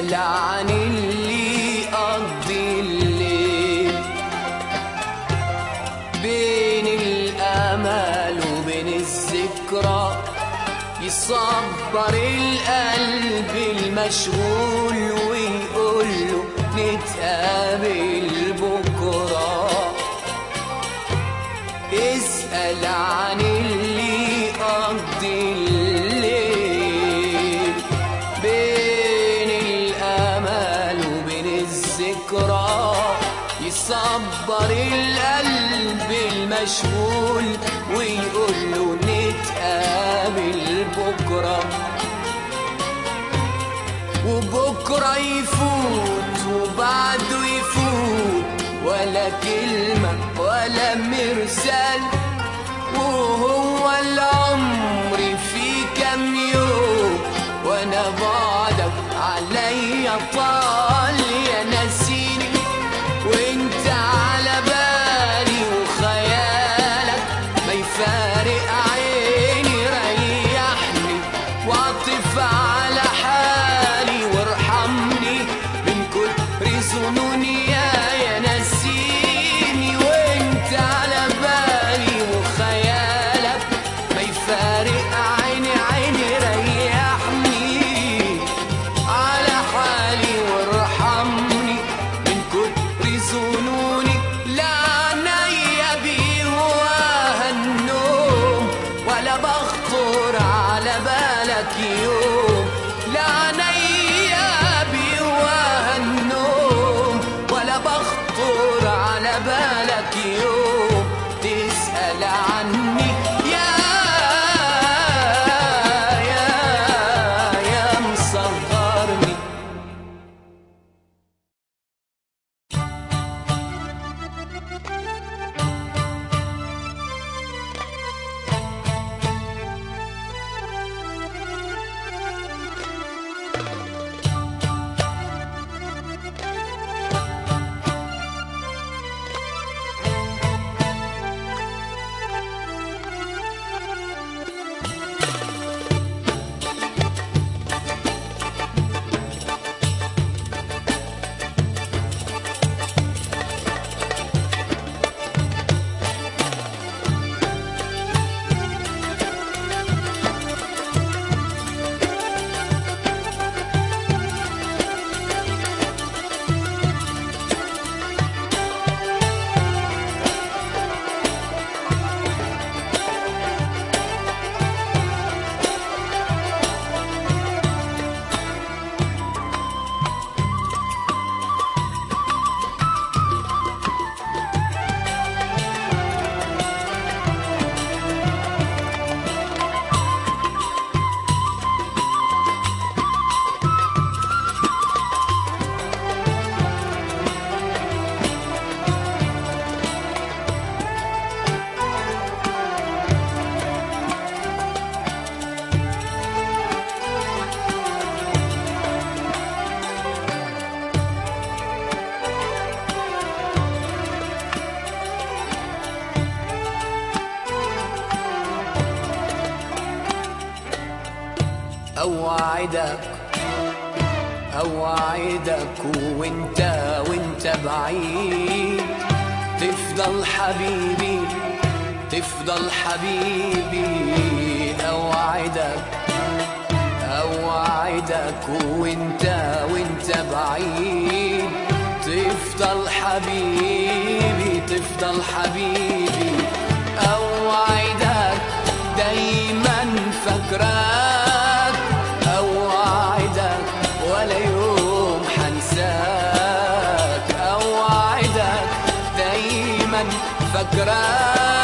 لعن اللي يقضي الليل. بين الأمل وبين الذكرى يصبر القلب المشغول ويقول له نتقابل. مشغول اوعدك اوعدك وانت وانت بعيد. تفضل حبيبي تفضل حبيبي. اوعدك أوعدك وانت وانت بعيد. تفضل حبيبي تفضل حبيبي. zaman fakrah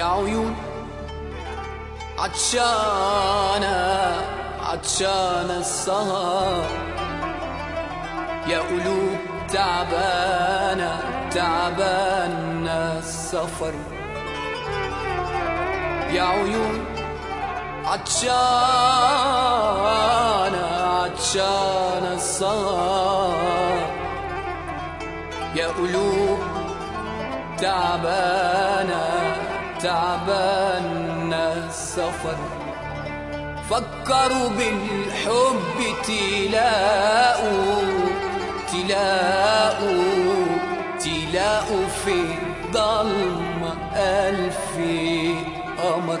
يا عيون عطشانة عطشانة السهر. يا قلوب تعبانة تعبانة السفر. يا عيون عطشانة عطشانة السهر. يا قلوب تعبانه تعبان السفر فكروا بالحب تلاقوا تلاقوا تلاقوا في الضلمة ألف قمر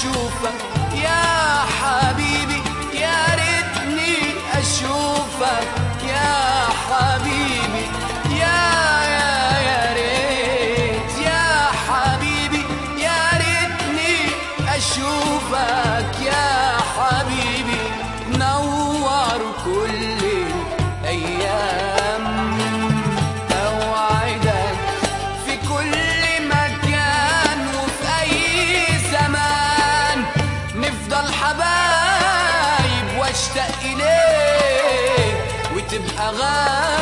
أشوفك يا حبيبي. غالي